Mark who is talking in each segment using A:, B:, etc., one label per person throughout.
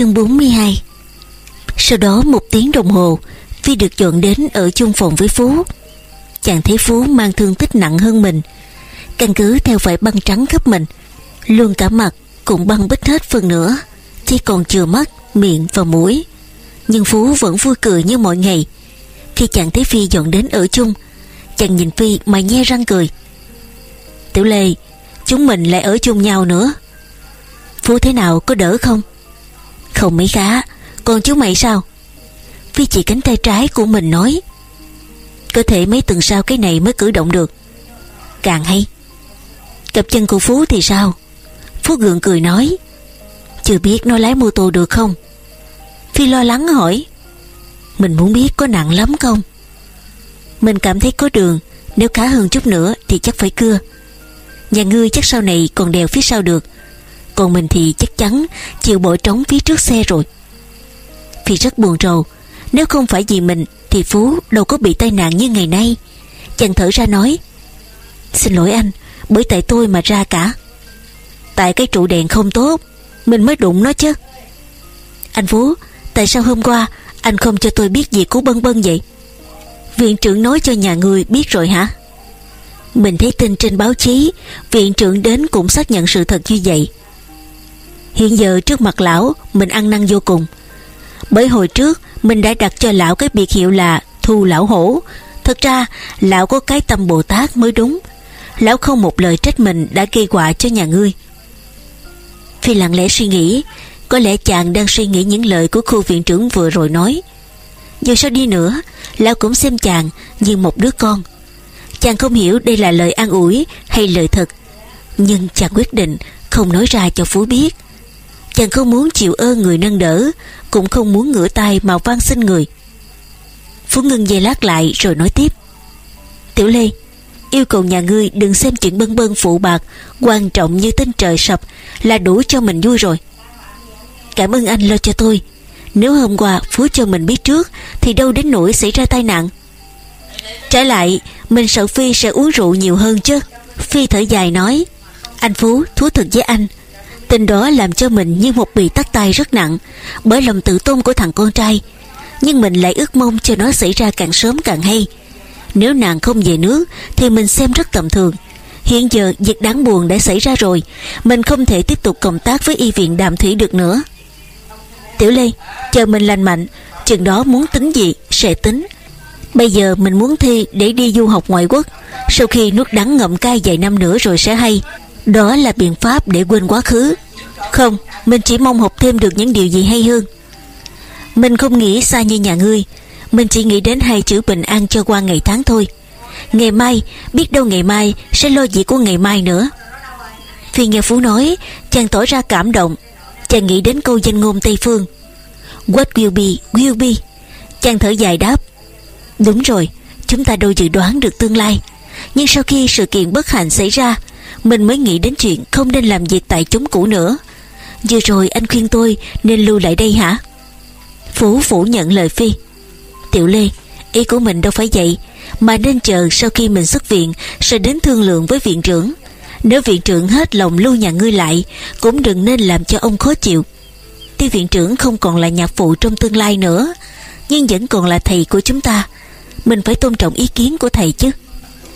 A: Chương 42 Sau đó một tiếng đồng hồ Phi được dọn đến ở chung phòng với Phú. Chàng thấy Phú mang thương tích nặng hơn mình Căn cứ theo vải băng trắng khắp mình Luôn cả mặt cũng băng bít hết phần nữa Chỉ còn chừa mắt, miệng và mũi. Nhưng Phú vẫn vui cười như mọi ngày. Khi chàng thấy Phi dọn đến ở chung Chàng nhìn Phi mà nhe răng cười. Tiểu Lê Chúng mình lại ở chung nhau nữa. Phú thế nào có đỡ không? Không mấy khá, Còn chú mày sao? Phi chỉ cánh tay trái của mình nói. Cơ thể mấy tuần sau cái này mới cử động được. Càng hay. Cặp chân của Phú thì sao? Phú gượng cười nói. Chưa biết nó lái mô tô được không? Phi lo lắng hỏi. Mình muốn biết có nặng lắm không? Mình cảm thấy có đường, Nếu khá hơn chút nữa thì chắc phải cưa. Nhà ngươi chắc sau này còn đèo phía sau được còn mình thì chắc chắn Chịu bội trống phía trước xe rồi. Phi rất buồn rầu, Nếu không phải vì mình Thì Phú đâu có bị tai nạn như ngày nay. Chàng thở ra nói, Xin lỗi anh, Bởi tại tôi mà ra cả. Tại cái trụ đèn không tốt, Mình mới đụng nó chứ. Anh Phú, Tại sao hôm qua Anh không cho tôi biết gì của bân bân vậy? Viện trưởng nói cho nhà người biết rồi hả? Mình thấy tin trên báo chí, Viện trưởng đến cũng xác nhận sự thật như vậy. Hiện giờ trước mặt lão, Mình ăn năn vô cùng. Bởi hồi trước, Mình đã đặt cho lão cái biệt hiệu là Thu lão hổ. Thật ra, lão có cái tâm Bồ Tát mới đúng. Lão không một lời trách mình đã gây họa cho nhà ngươi. Phi lặng lẽ suy nghĩ, Có lẽ chàng đang suy nghĩ những lời của khu viện trưởng vừa rồi nói. Dù sao đi nữa, Lão cũng xem chàng như một đứa con. Chàng không hiểu đây là lời an ủi hay lời thật, Nhưng chàng quyết định không nói ra cho Phú biết. Chàng không muốn chịu ơn người nâng đỡ, Cũng không muốn ngửa tay mà van xin người. Phú ngưng dây lát lại rồi nói tiếp. Tiểu Lê, Yêu cầu nhà ngươi đừng xem chuyện bân bân phụ bạc, Quan trọng như tên trời sập Là đủ cho mình vui rồi. Cảm ơn anh lo cho tôi. Nếu hôm qua Phú cho mình biết trước, Thì đâu đến nỗi xảy ra tai nạn. Trái lại, Mình sợ Phi sẽ uống rượu nhiều hơn chứ. Phi thở dài nói, Anh Phú, thú thật với anh Tình đó làm cho mình như một bị tắt tay rất nặng, Bởi lòng tự tôn của thằng con trai. Nhưng mình lại ước mong cho nó xảy ra càng sớm càng hay. Nếu nàng không về nước, Thì mình xem rất tầm thường. Hiện giờ, việc đáng buồn đã xảy ra rồi, Mình không thể tiếp tục công tác với y viện đàm thủy được nữa. Tiểu Lê, Chờ mình lành mạnh, Chừng đó muốn tính gì sẽ tính. Bây giờ mình muốn thi để đi du học ngoại quốc, Sau khi nuốt đắng ngậm cay vài năm nữa rồi sẽ hay. Đó là biện pháp để quên quá khứ. Không Mình chỉ mong học thêm được những điều gì hay hơn. Mình không nghĩ xa như nhà ngươi. Mình chỉ nghĩ đến hai chữ bình an cho qua ngày tháng thôi. Ngày mai Biết đâu ngày mai sẽ lo gì của ngày mai nữa. Phi nghe Phú nói Chàng tỏ ra cảm động. Chàng nghĩ đến câu danh ngôn Tây Phương. What will be, will be. Chàng thở dài đáp. Đúng rồi Chúng ta đâu dự đoán được tương lai. Nhưng sau khi sự kiện bất hạnh xảy ra mình mới nghĩ đến chuyện không nên làm việc tại chúng cũ nữa. Vừa rồi anh khuyên tôi Nên lưu lại đây hả? Phú phủ nhận lời Phi. Tiểu Lê, Ý của mình đâu phải vậy, Mà nên chờ sau khi mình xuất viện Sẽ đến thương lượng với viện trưởng. Nếu viện trưởng hết lòng lưu nhà ngươi lại, Cũng đừng nên làm cho ông khó chịu. Tuy viện trưởng không còn là nhạc phụ trong tương lai nữa, Nhưng vẫn còn là thầy của chúng ta. Mình phải tôn trọng ý kiến của thầy chứ.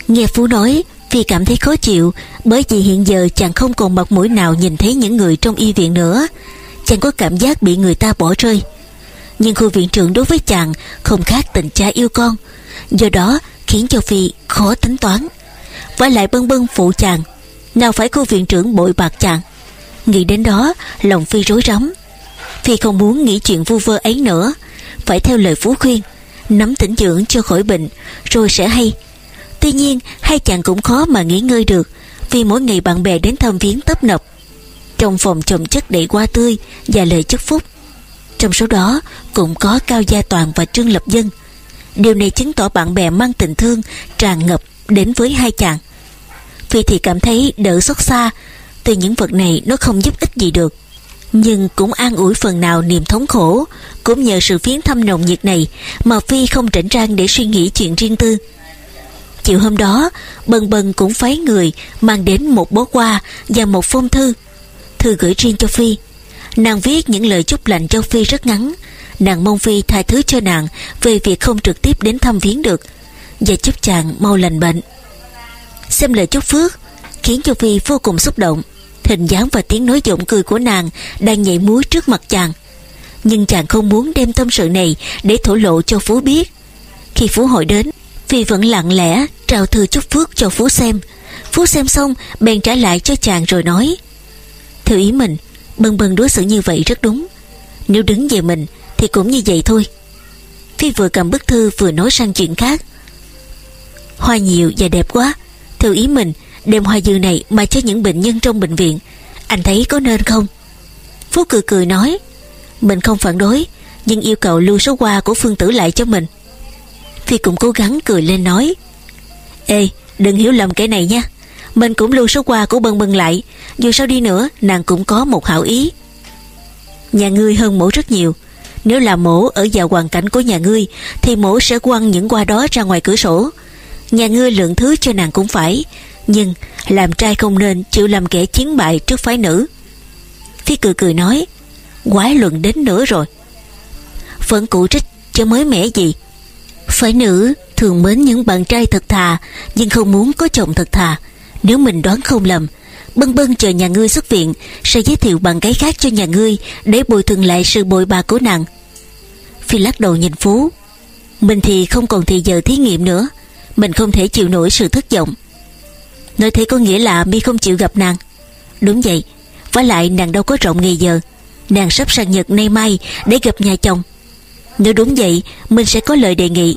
A: Nghe Phú nói Phi cảm thấy khó chịu, Bởi vì hiện giờ chàng không còn mặt mũi nào Nhìn thấy những người trong y viện nữa. Chàng có cảm giác bị người ta bỏ rơi. Nhưng khu viện trưởng đối với chàng Không khác tình cha yêu con. Do đó khiến cho Phi khó tính toán. Và lại bân bân phụ chàng, Nào phải khu viện trưởng bội bạc chàng. Nghĩ đến đó, Lòng Phi rối rắm. Phi không muốn nghĩ chuyện vu vơ ấy nữa. Phải theo lời Phú khuyên, Nắm tỉnh dưỡng cho khỏi bệnh, Rồi sẽ hay. Tuy nhiên, hai chàng cũng khó mà nghỉ ngơi được, Vì mỗi ngày bạn bè đến thăm viếng tấp nập. Trong phòng chồng chất đầy hoa tươi Và lời chúc phúc, Trong số đó cũng có Cao Gia Toàn và Trương Lập Dân. Điều này chứng tỏ bạn bè mang tình thương Tràn ngập đến với hai chàng. Phi thì cảm thấy đỡ xót xa Từ những vật này nó không giúp ích gì được, nhưng cũng an ủi phần nào niềm thống khổ, cũng nhờ sự phiến thăm nồng nhiệt này mà phi không rảnh rang để suy nghĩ chuyện riêng tư chiều hôm đó bần bần cũng phái người mang đến một bó hoa và một phong thư. Thư gửi riêng cho phi. Nàng viết những lời chúc lành cho Phi rất ngắn. Nàng mong Phi tha thứ cho nàng Về việc không trực tiếp đến thăm viếng được Và chúc chàng mau lành bệnh. Xem lời chúc phước Khiến cho Phi vô cùng xúc động. Hình dáng và tiếng nói giọng cười của nàng Đang nhảy múa trước mặt chàng. Nhưng chàng không muốn đem tâm sự này Để thổ lộ cho Phú biết. Khi Phú hội đến Phi vẫn lặng lẽ, trao thư chúc phước cho Phú xem. Phú xem xong, bèn trả lại cho chàng rồi nói, Theo ý mình, Bần bần đối xử như vậy rất đúng. Nếu đứng về mình Thì cũng như vậy thôi. Phi vừa cầm bức thư vừa nói sang chuyện khác. Hoa nhiều và đẹp quá. Theo ý mình, Đem hoa dư này mà cho những bệnh nhân trong bệnh viện. Anh thấy có nên không? Phú cười cười nói, Mình không phản đối, Nhưng yêu cầu lưu số hoa của Phương Tử lại cho mình. Phi cũng cố gắng cười lên nói. Ê, đừng hiểu lầm cái này nha. Mình cũng lưu số quà của Bân Bân lại. Dù sao đi nữa, nàng cũng có một hảo ý. Nhà ngươi hơn mổ rất nhiều. Nếu là mổ ở vào hoàn cảnh của nhà ngươi, Thì mổ sẽ quăng những qua đó ra ngoài cửa sổ. Nhà ngươi lượng thứ cho nàng cũng phải. Nhưng làm trai không nên chịu làm kẻ chiến bại trước phái nữ. Phi cười cười nói, Quái luận đến nữa rồi. Vẫn cụ trích chứ mới mẻ gì? Phái nữ thường mến những bạn trai thật thà, Nhưng không muốn có chồng thật thà. Nếu mình đoán không lầm, Bân bân chờ nhà ngươi xuất viện, Sẽ giới thiệu bạn gái khác cho nhà ngươi Để bồi thường lại sự bội bà của nàng. Phi lắc đầu nhìn Phú. Mình thì không còn thì giờ thí nghiệm nữa. Mình không thể chịu nổi sự thất vọng. Nói thế có nghĩa là mi không chịu gặp nàng. Đúng vậy Và lại nàng đâu có rộng ngày giờ. Nàng sắp sang Nhật nay mai Để gặp nhà chồng nếu đúng vậy, Mình sẽ có lời đề nghị.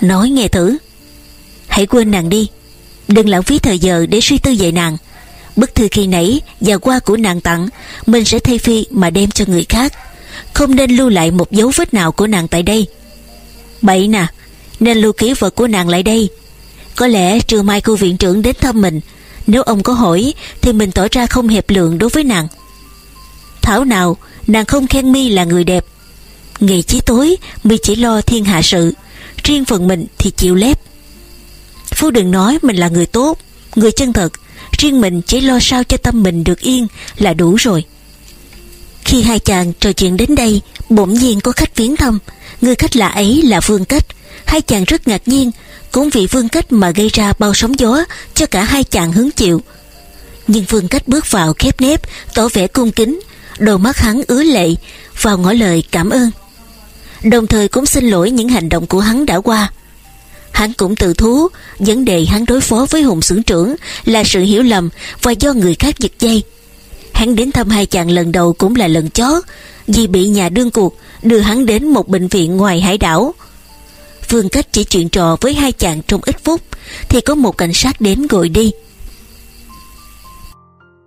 A: Nói nghe thử. Hãy quên nàng đi. Đừng lãng phí thời giờ để suy tư về nàng. Bức thư khi nãy và qua của nàng tặng, Mình sẽ thay phi mà đem cho người khác. Không nên lưu lại một dấu vết nào của nàng tại đây. Bậy nè, Nên lưu ký vật của nàng lại đây. Có lẽ trưa mai cô viện trưởng đến thăm mình. Nếu ông có hỏi, Thì mình tỏ ra không hẹp lượng đối với nàng. Thảo nào, Nàng không khen mi là người đẹp. Ngày chí tối mi chỉ lo thiên hạ sự. Riêng phần mình thì chịu lép. Phú đừng nói mình là người tốt, Người chân thật. Riêng mình chỉ lo sao cho tâm mình được yên Là đủ rồi. Khi hai chàng trò chuyện đến đây, Bỗng nhiên có khách viếng thăm. Người khách lạ ấy là Vương Cách. Hai chàng rất ngạc nhiên, Cũng vì Vương Cách mà gây ra bao sóng gió Cho cả hai chàng hứng chịu. Nhưng Vương Cách bước vào khép nếp Tỏ vẻ cung kính, Đôi mắt hắn ứa lệ, Vào ngỏ lời cảm ơn. Đồng thời cũng xin lỗi những hành động của hắn đã qua. Hắn cũng tự thú, Vấn đề hắn đối phó với hùng xưởng trưởng Là sự hiểu lầm Và do người khác giật dây. Hắn đến thăm hai chàng lần đầu cũng là lần chót Vì bị nhà đương cuộc, Đưa hắn đến một bệnh viện ngoài hải đảo. Vương Cách chỉ chuyện trò với hai chàng trong ít phút, Thì có một cảnh sát đến gọi đi.